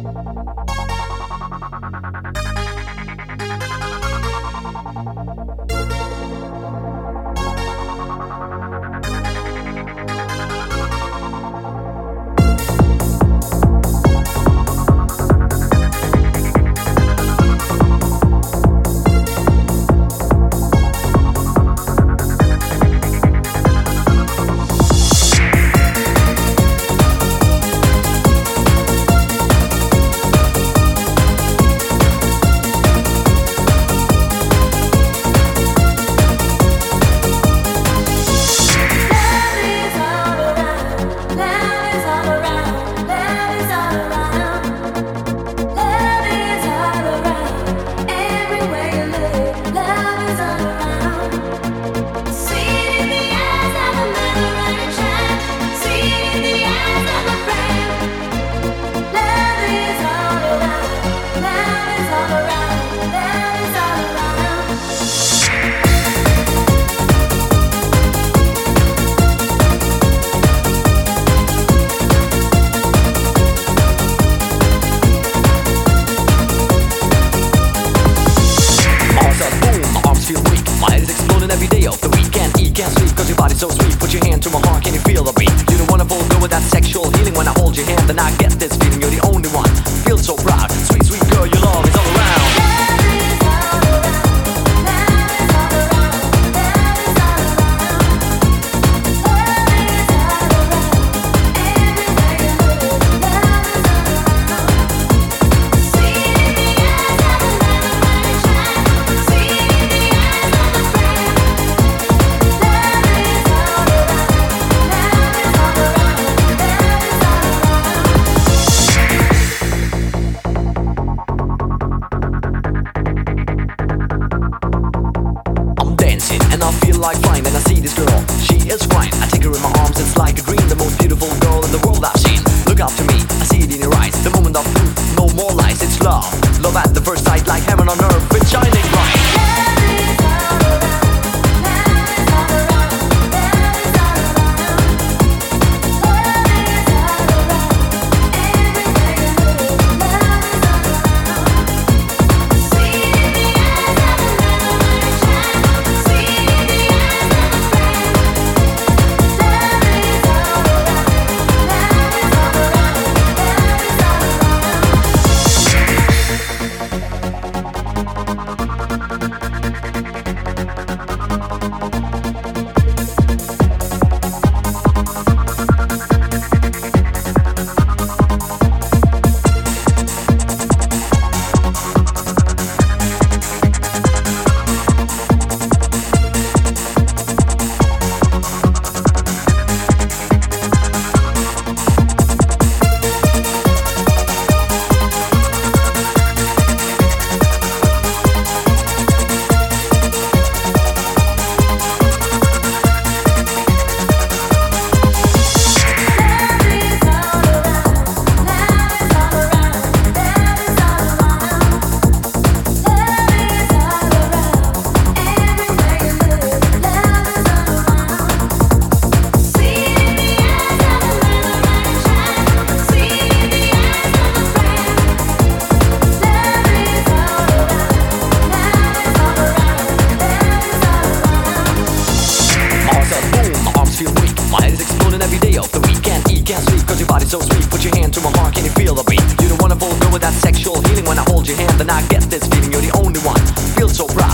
Thank you. So sweet. Put your hand to my heart, can you feel the beat? You don't wanna fulfill with that sexual healing when I hold your hand, then I get this feeling. You're the only one. Feel so proud, sweet, sweet girl, you love. then I see this girl. She is fine. I take her in my arms, it's like a dream. The most beautiful girl in the world I've seen. Look up to me, I see it in your eyes. The moment of truth, no more lies. It's love, love at the first sight, like heaven on earth. so sweet. Put your hand to my heart, can you feel the beat? You don't wanna fall over that sexual healing when I hold your hand, then I get this feeling you're the only one. Feel so proud.